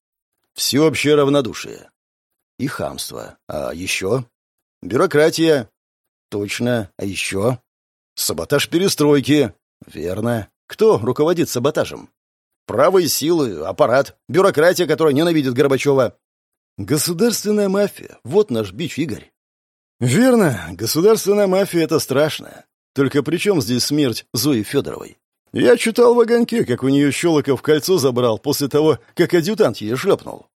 Всеобщее равнодушие. И хамство. А еще? Бюрократия. Точно. А еще? Саботаж перестройки. Верно. Кто руководит саботажем? Правые силы, аппарат, бюрократия, которая ненавидит Горбачева. Государственная мафия. Вот наш бич, Игорь. Верно. Государственная мафия — это страшно. Только при чем здесь смерть Зои Федоровой? Я читал в огоньке, как у нее Щелоков кольцо забрал после того, как адъютант ее шлепнул.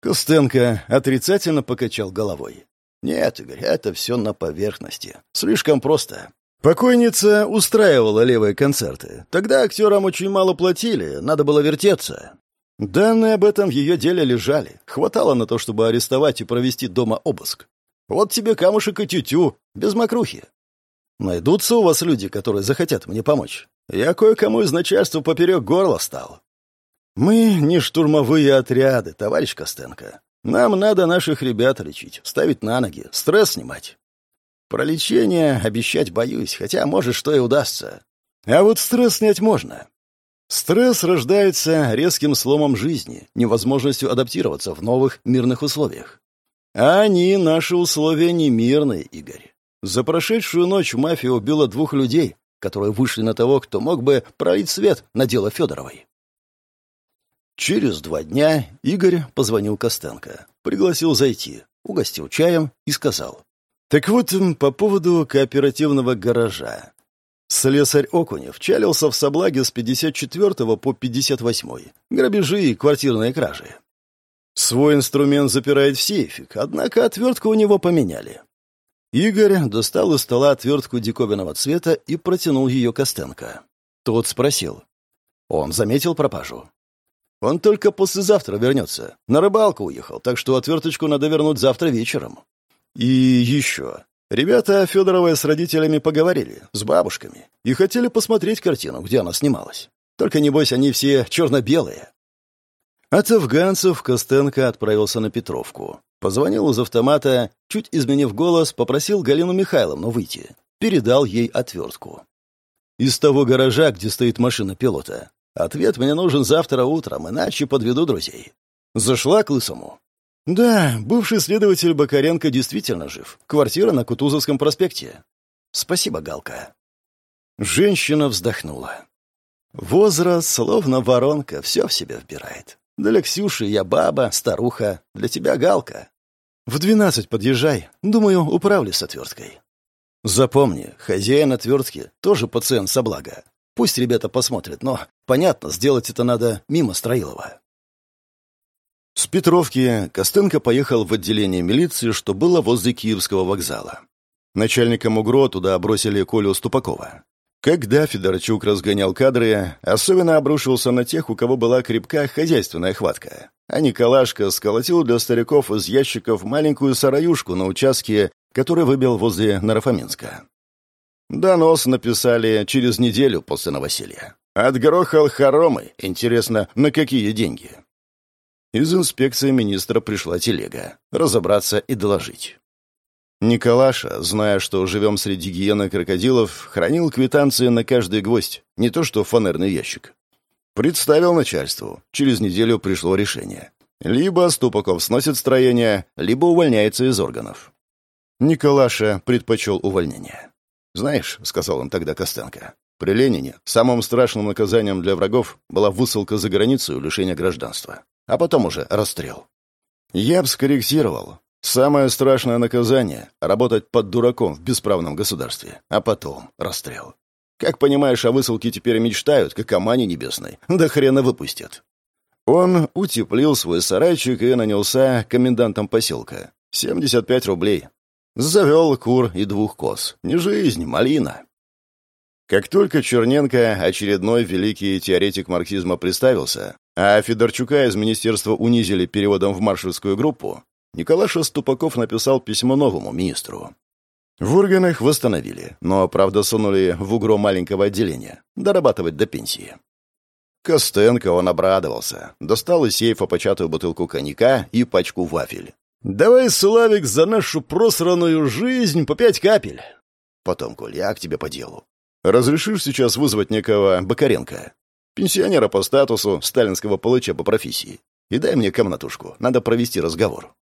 Костенко отрицательно покачал головой. «Нет, Игорь, это все на поверхности. Слишком просто. Покойница устраивала левые концерты. Тогда актерам очень мало платили, надо было вертеться. Данные об этом в ее деле лежали. Хватало на то, чтобы арестовать и провести дома обыск. Вот тебе камушек и тютю, без мокрухи. Найдутся у вас люди, которые захотят мне помочь. Я кое-кому из начальства поперек горла стал. Мы не штурмовые отряды, товарищ Костенко. Нам надо наших ребят лечить, ставить на ноги, стресс снимать. Про лечение обещать боюсь, хотя, может, что и удастся. А вот стресс снять можно. Стресс рождается резким сломом жизни, невозможностью адаптироваться в новых мирных условиях. А они, наши условия, не мирные, Игорь. За прошедшую ночь мафия убила двух людей, которые вышли на того, кто мог бы пролить свет на дело Федоровой. Через два дня Игорь позвонил Костенко, пригласил зайти, угостил чаем и сказал. «Так вот, по поводу кооперативного гаража. Слесарь Окунев чалился в Соблаге с 54 по 58 грабежи и квартирные кражи. Свой инструмент запирает в сейфик, однако отвертку у него поменяли. Игорь достал из стола отвертку диковинного цвета и протянул ее Костенко. Тот спросил. Он заметил пропажу. Он только послезавтра вернется. На рыбалку уехал, так что отверточку надо вернуть завтра вечером. И еще. Ребята Федоровой с родителями поговорили, с бабушками, и хотели посмотреть картину, где она снималась. Только, небось, они все черно-белые. От афганцев Костенко отправился на Петровку. Позвонил из автомата, чуть изменив голос, попросил Галину Михайловну выйти. Передал ей отвертку. «Из того гаража, где стоит машина пилота. Ответ мне нужен завтра утром, иначе подведу друзей». Зашла к Лысому. «Да, бывший следователь Бакаренко действительно жив. Квартира на Кутузовском проспекте». «Спасибо, Галка». Женщина вздохнула. Возраст, словно воронка, все в себя вбирает. Для Ксюши я баба, старуха, для тебя Галка. В двенадцать подъезжай, думаю, управлюсь с отверткой. Запомни, хозяин отвертки тоже пациент со блага. Пусть ребята посмотрят, но, понятно, сделать это надо мимо Строилова. С Петровки Костенко поехал в отделение милиции, что было возле Киевского вокзала. Начальником УГРО туда бросили Колю Ступакова. Когда Федорчук разгонял кадры, особенно обрушился на тех, у кого была крепкая хозяйственная хватка. А Николашка сколотил для стариков из ящиков маленькую сараюшку на участке, который выбил возле Нарафаминска. Донос написали через неделю после новоселья. Отгрохал хоромы. Интересно, на какие деньги? Из инспекции министра пришла телега. Разобраться и доложить. Николаша, зная, что живем среди гиен крокодилов, хранил квитанции на каждый гвоздь, не то что фанерный ящик. Представил начальству. Через неделю пришло решение. Либо Ступаков сносит строение, либо увольняется из органов. Николаша предпочел увольнение. «Знаешь», — сказал он тогда Костенко, — «при Ленине самым страшным наказанием для врагов была высылка за границу и лишение гражданства а потом уже расстрел. Я бы скорректировал. Самое страшное наказание — работать под дураком в бесправном государстве, а потом расстрел. Как понимаешь, о высылке теперь мечтают, как о мане небесной. Да хрена выпустят. Он утеплил свой сарайчик и нанялся комендантом поселка. 75 рублей. Завел кур и двух коз. Не жизнь, малина. Как только Черненко, очередной великий теоретик марксизма, представился, а Федорчука из министерства унизили переводом в маршальскую группу, Николаша Ступаков написал письмо новому министру. В органах восстановили, но, правда, сунули в угро маленького отделения, дорабатывать до пенсии. Костенко он обрадовался, достал из сейфа початую бутылку коньяка и пачку вафель. «Давай, Славик, за нашу просранную жизнь по пять капель!» «Потом, Коль, я к тебе по делу. Разрешишь сейчас вызвать некого Бакаренко? Пенсионера по статусу, сталинского палача по профессии. И дай мне комнатушку, надо провести разговор».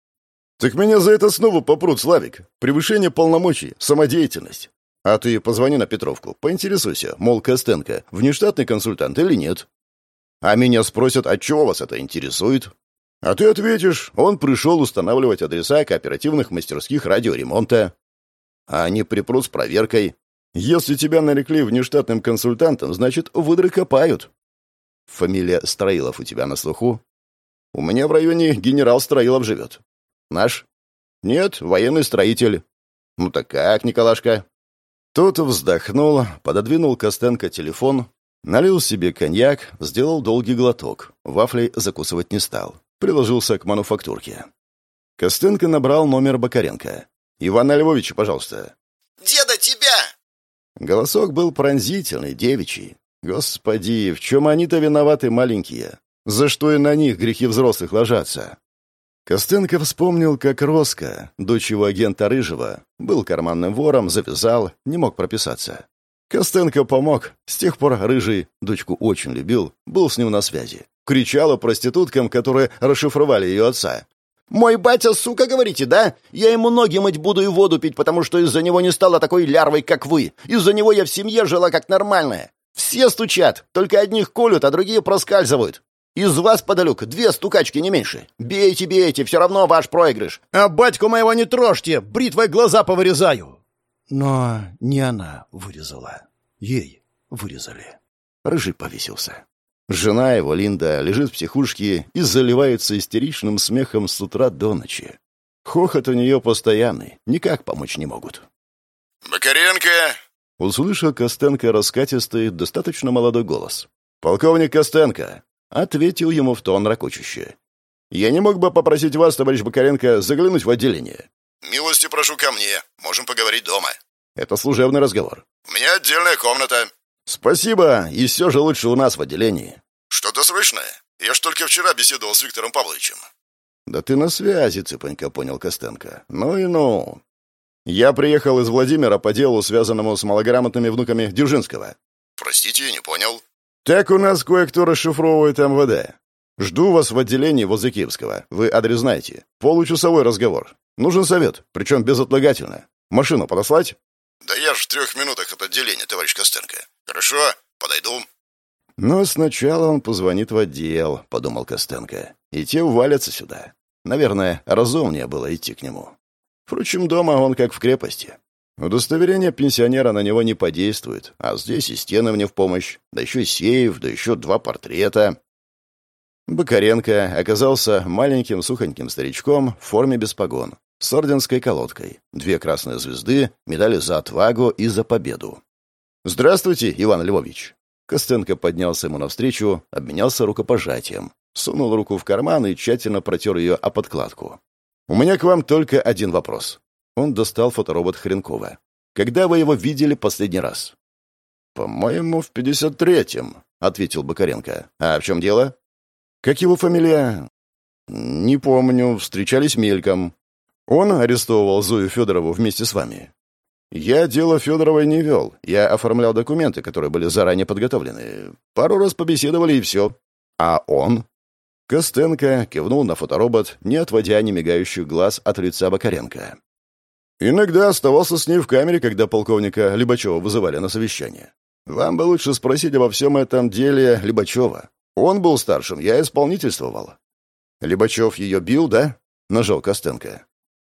«Так меня за это снова попрут, Славик. Превышение полномочий, самодеятельность. А ты позвони на Петровку, поинтересуйся, мол, Костенко, внештатный консультант или нет. А меня спросят, от чего вас это интересует? А ты ответишь, он пришел устанавливать адреса кооперативных мастерских радиоремонта. А они припрут с проверкой. Если тебя нарекли внештатным консультантом, значит, выдры копают. Фамилия Строилов у тебя на слуху? У меня в районе генерал Строилов живет. Наш? Нет, военный строитель. Ну так как, Николашка? Тот вздохнул, пододвинул Костенко телефон, налил себе коньяк, сделал долгий глоток. Вафлей закусывать не стал. Приложился к мануфактурке. Костенко набрал номер Бакаренко. «Ивана Львовича, пожалуйста». «Деда, тебя!» Голосок был пронзительный, девичий. Господи, в чем они-то виноваты маленькие? За что и на них грехи взрослых ложатся? Костенко вспомнил, как Роско, дочь его агента Рыжего, был карманным вором, завязал, не мог прописаться. Костенко помог. С тех пор Рыжий, дочку очень любил, был с ним на связи. Кричала проституткам, которые расшифровали ее отца. «Мой батя, сука, говорите, да? Я ему ноги мыть буду и воду пить, потому что из-за него не стала такой лярвой, как вы. Из-за него я в семье жила как нормальная. Все стучат, только одних колют, а другие проскальзывают. Из вас, подалюк, две стукачки, не меньше. Бейте, бейте, все равно ваш проигрыш. А батьку моего не трожьте, бритвой глаза повырезаю. Но не она вырезала. Ей вырезали. Рыжий повесился. Жена его, Линда, лежит в психушке и заливается истеричным смехом с утра до ночи. Хохот у нее постоянный, никак помочь не могут. «Макаренко!» — услышал Костенко раскатистый, достаточно молодой голос. «Полковник Костенко!» — ответил ему в тон ракочуще. «Я не мог бы попросить вас, товарищ Бакаренко, заглянуть в отделение?» «Милости прошу ко мне. Можем поговорить дома». «Это служебный разговор». «У меня отдельная комната». «Спасибо, и все же лучше у нас в отделении». «Что-то срочное? Я ж только вчера беседовал с Виктором Павловичем». «Да ты на связи, цыпонька», — понял Костенко. «Ну и ну». «Я приехал из Владимира по делу, связанному с малограмотными внуками Дзержинского». «Простите, я не понял». «Так у нас кое-кто расшифровывает МВД. Жду вас в отделении возле Киевского. Вы адрес знаете. Получасовой разговор. Нужен совет, причем безотлагательно. Машину подослать?» «Да я ж в трех минутах от отделения, товарищ Костенко. Хорошо, подойду». «Но сначала он позвонит в отдел», — подумал Костенко. «И те увалятся сюда. Наверное, разумнее было идти к нему. Впрочем, дома он как в крепости. Удостоверение пенсионера на него не подействует, а здесь и стены мне в помощь, да еще сейф, да еще два портрета. Бокаренко оказался маленьким сухоньким старичком в форме без погон, с орденской колодкой, две красные звезды, медали за отвагу и за победу. «Здравствуйте, Иван Львович!» Костенко поднялся ему навстречу, обменялся рукопожатием, сунул руку в карман и тщательно протер ее о подкладку. «У меня к вам только один вопрос. Он достал фоторобот Хренкова. «Когда вы его видели последний раз?» «По-моему, в пятьдесят третьем», — ответил Бокаренко. «А в чем дело?» «Как его фамилия?» «Не помню. Встречались мельком. Он арестовывал Зою Федорову вместе с вами?» «Я дело Федоровой не вел. Я оформлял документы, которые были заранее подготовлены. Пару раз побеседовали, и все. А он?» Костенко кивнул на фоторобот, не отводя немигающих глаз от лица Бокаренко. Иногда оставался с ней в камере, когда полковника Либачева вызывали на совещание. Вам бы лучше спросить обо всем этом деле Либачева. Он был старшим, я исполнительствовал. Либачев ее бил, да? Нажал Костенко.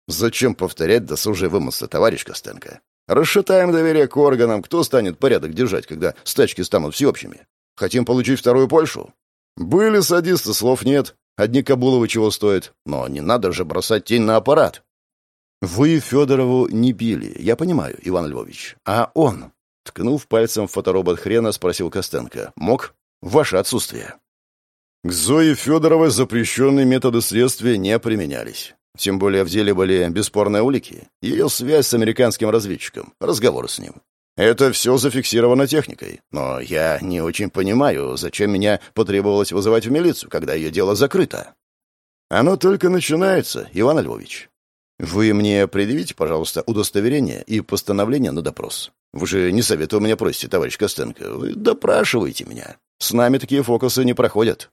Зачем повторять досужие вымыслы, товарищ Костенко? Расшатаем доверие к органам, кто станет порядок держать, когда стачки станут всеобщими? Хотим получить вторую Польшу? Были садисты, слов нет. Одни Кабуловы чего стоят. Но не надо же бросать тень на аппарат. «Вы Федорову не били, я понимаю, Иван Львович. А он?» Ткнув пальцем в фоторобот хрена, спросил Костенко. «Мог? Ваше отсутствие». К Зое Федоровой запрещенные методы следствия не применялись. Тем более в деле были бесспорные улики. Ее связь с американским разведчиком, разговор с ним. Это все зафиксировано техникой. Но я не очень понимаю, зачем меня потребовалось вызывать в милицию, когда ее дело закрыто. Оно только начинается, Иван Львович. «Вы мне предъявите, пожалуйста, удостоверение и постановление на допрос. Вы же не совета у меня просите, товарищ Костенко. Вы допрашиваете меня. С нами такие фокусы не проходят».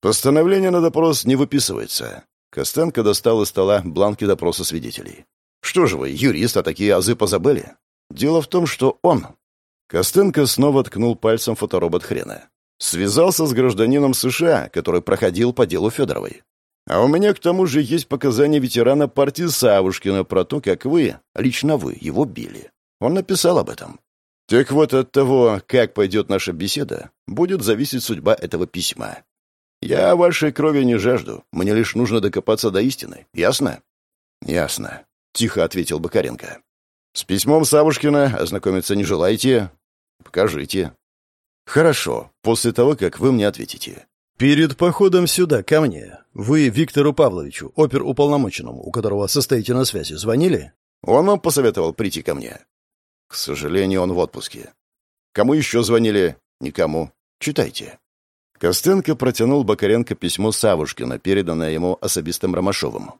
Постановление на допрос не выписывается. Костенко достал из стола бланки допроса свидетелей. «Что же вы, юрист, а такие азы позабыли? Дело в том, что он...» Костенко снова ткнул пальцем фоторобот хрена. Связался с гражданином США, который проходил по делу Федоровой. А у меня к тому же есть показания ветерана партии Савушкина про то, как вы, лично вы, его били. Он написал об этом. Так вот от того, как пойдет наша беседа, будет зависеть судьба этого письма. Я вашей крови не жажду, мне лишь нужно докопаться до истины. Ясно? Ясно, тихо ответил Бокаренко. С письмом Савушкина ознакомиться не желаете? Покажите. Хорошо, после того, как вы мне ответите. «Перед походом сюда, ко мне, вы Виктору Павловичу, оперуполномоченному, у которого состоите на связи, звонили?» «Он вам посоветовал прийти ко мне?» «К сожалению, он в отпуске». «Кому еще звонили?» «Никому. Читайте». Костенко протянул Бакаренко письмо Савушкина, переданное ему особистом Ромашовым.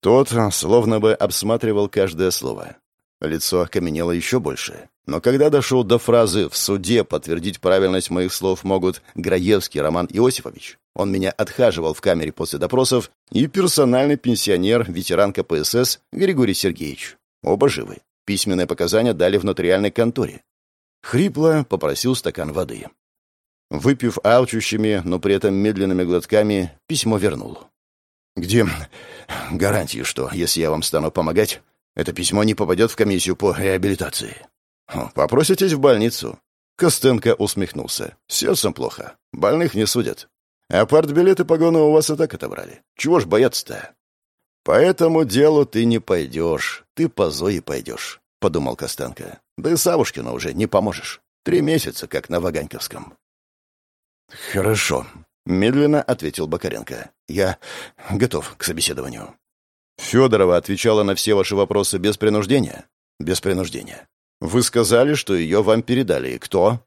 Тот словно бы обсматривал каждое слово. Лицо окаменело еще больше. Но когда дошел до фразы «в суде подтвердить правильность моих слов могут Граевский Роман Иосифович», он меня отхаживал в камере после допросов, и персональный пенсионер, ветеран КПСС Григорий Сергеевич. Оба живы. Письменные показания дали в нотариальной конторе. Хрипло попросил стакан воды. Выпив алчущими, но при этом медленными глотками, письмо вернул. «Где гарантии, что, если я вам стану помогать, это письмо не попадет в комиссию по реабилитации?» «Попроситесь в больницу». Костенко усмехнулся. «Сердцем плохо. Больных не судят. А партбилеты погоны у вас и так отобрали. Чего ж бояться-то?» «По этому делу ты не пойдешь. Ты по Зое пойдешь», — подумал Костенко. «Да и Савушкину уже не поможешь. Три месяца, как на Ваганьковском». «Хорошо», — медленно ответил Бакаренко. «Я готов к собеседованию». «Федорова отвечала на все ваши вопросы без принуждения?» «Без принуждения. Вы сказали, что ее вам передали. Кто?»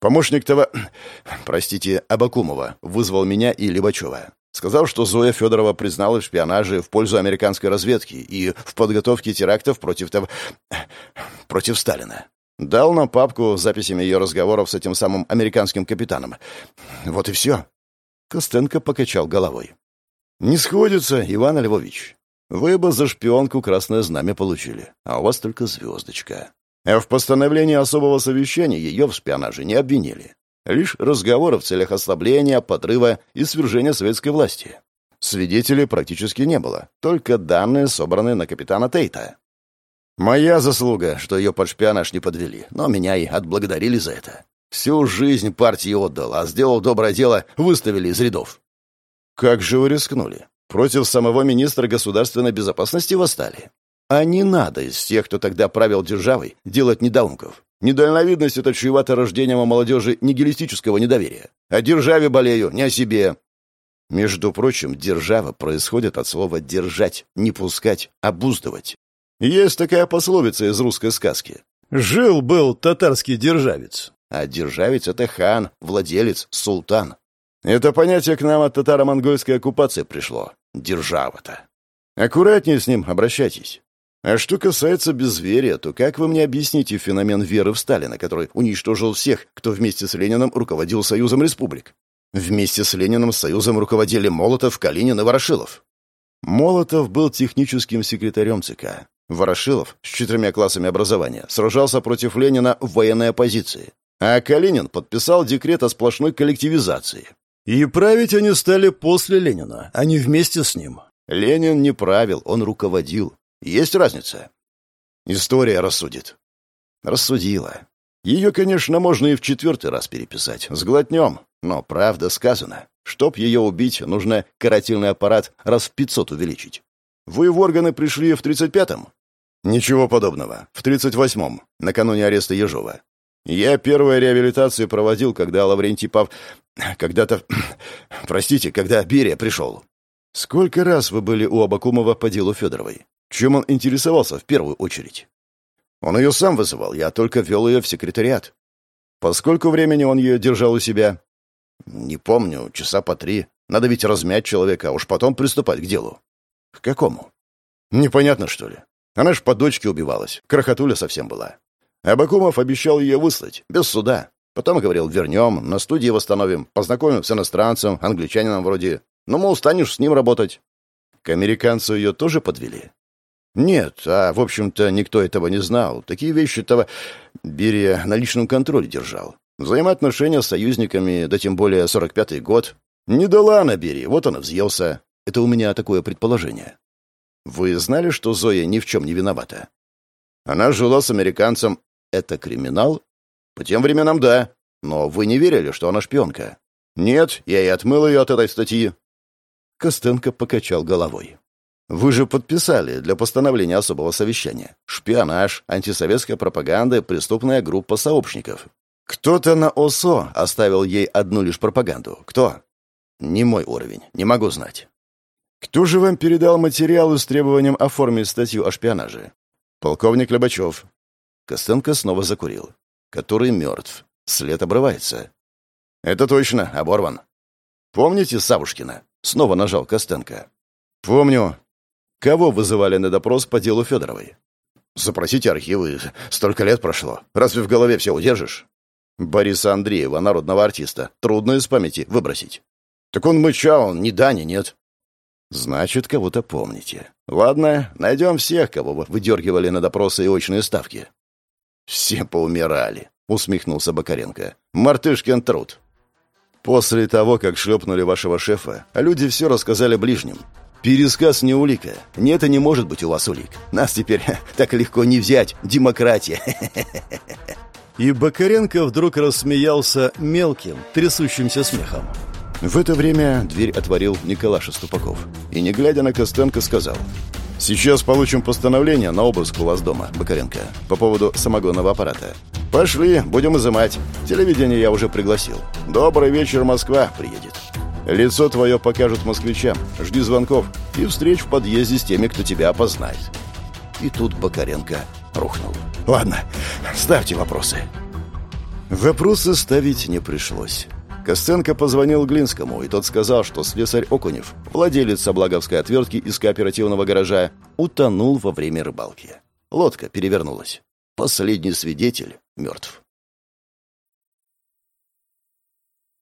«Помощник того... Простите, Абакумова вызвал меня и Либачева. Сказал, что Зоя Федорова признала в шпионаже в пользу американской разведки и в подготовке терактов против того... против Сталина. Дал нам папку с записями ее разговоров с этим самым американским капитаном. Вот и все. Костенко покачал головой. «Не сходится, Иван Львович. Вы бы за шпионку красное знамя получили, а у вас только звездочка. А в постановлении особого совещания ее в шпионаже не обвинили. Лишь разговоры в целях ослабления, подрыва и свержения советской власти. Свидетелей практически не было, только данные, собранные на капитана Тейта. Моя заслуга, что ее под шпионаж не подвели, но меня и отблагодарили за это. Всю жизнь партии отдал, а сделал доброе дело, выставили из рядов. Как же вы рискнули? Против самого министра государственной безопасности восстали? А не надо из тех, кто тогда правил державой, делать недоумков. Недальновидность — это чревато рождением у молодежи нигилистического недоверия. О державе болею, не о себе. Между прочим, держава происходит от слова «держать», не пускать, обуздывать. Есть такая пословица из русской сказки. «Жил-был татарский державец». А державец — это хан, владелец, султан. Это понятие к нам от татаро-монгольской оккупации пришло. Держава-то. Аккуратнее с ним обращайтесь. А что касается безверия, то как вы мне объясните феномен веры в Сталина, который уничтожил всех, кто вместе с Лениным руководил Союзом Республик? Вместе с Лениным Союзом руководили Молотов, Калинин и Ворошилов. Молотов был техническим секретарем ЦК. Ворошилов с четырьмя классами образования сражался против Ленина в военной оппозиции. А Калинин подписал декрет о сплошной коллективизации. И править они стали после Ленина, а не вместе с ним. Ленин не правил, он руководил. Есть разница? История рассудит. Рассудила. Ее, конечно, можно и в четвертый раз переписать. Сглотнем. Но правда сказана. Чтоб ее убить, нужно карательный аппарат раз в пятьсот увеличить. Вы в органы пришли в тридцать пятом? Ничего подобного. В тридцать восьмом, накануне ареста Ежова. Я первую реабилитацию проводил, когда Лаврентий Пав... Когда-то... Простите, когда Берия пришел. Сколько раз вы были у Абакумова по делу Федоровой? Чем он интересовался в первую очередь? Он ее сам вызывал, я только вел ее в секретариат. По сколько времени он ее держал у себя? Не помню, часа по три. Надо ведь размять человека, а уж потом приступать к делу. К какому? Непонятно, что ли. Она ж по дочке убивалась. Крохотуля совсем была. Абакумов обещал ее выслать, без суда. Потом говорил, вернем, на студии восстановим, познакомим с иностранцем, англичанином вроде. Ну, мол, станешь с ним работать. К американцу ее тоже подвели? Нет, а, в общем-то, никто этого не знал. Такие вещи-то Берия на личном контроле держал. Взаимоотношения с союзниками, да тем более 45-й год. Не дала она Берии, вот он и взъелся. Это у меня такое предположение. Вы знали, что Зоя ни в чем не виновата? Она жила с американцем. Это криминал? По тем временам да. Но вы не верили, что она шпионка? Нет, я и отмыл ее от этой статьи. Костенко покачал головой. Вы же подписали для постановления особого совещания. Шпионаж, антисоветская пропаганда, преступная группа сообщников. Кто-то на ОСО оставил ей одну лишь пропаганду. Кто? Не мой уровень, не могу знать. Кто же вам передал материалы с требованием оформить статью о шпионаже? Полковник Лобачев. Костенко снова закурил. Который мертв. След обрывается. «Это точно, оборван». «Помните Савушкина?» Снова нажал Костенко. «Помню. Кого вызывали на допрос по делу Федоровой?» «Запросите архивы. Столько лет прошло. Разве в голове все удержишь?» «Бориса Андреева, народного артиста. Трудно из памяти выбросить». «Так он мычал, ни да, ни нет». «Значит, кого-то помните. Ладно, найдем всех, кого вы выдергивали на допросы и очные ставки». «Все поумирали», — усмехнулся Бакаренко. «Мартышкин труд». После того, как шлепнули вашего шефа, люди все рассказали ближним. Пересказ не улика. Нет и не может быть у вас улик. Нас теперь так легко не взять. Демократия. И Бакаренко вдруг рассмеялся мелким, трясущимся смехом. В это время дверь отворил Николаша Ступаков. И, не глядя на Костенко, сказал... «Сейчас получим постановление на обыск у вас дома, Бакаренко, по поводу самогонного аппарата. Пошли, будем изымать. Телевидение я уже пригласил. Добрый вечер, Москва приедет. Лицо твое покажут москвичам. Жди звонков и встреч в подъезде с теми, кто тебя опознает». И тут Бакаренко рухнул. «Ладно, ставьте вопросы». Вопросы ставить не пришлось. Костенко позвонил Глинскому, и тот сказал, что слесарь Окунев, владелец облаговской отвертки из кооперативного гаража, утонул во время рыбалки. Лодка перевернулась. Последний свидетель мертв.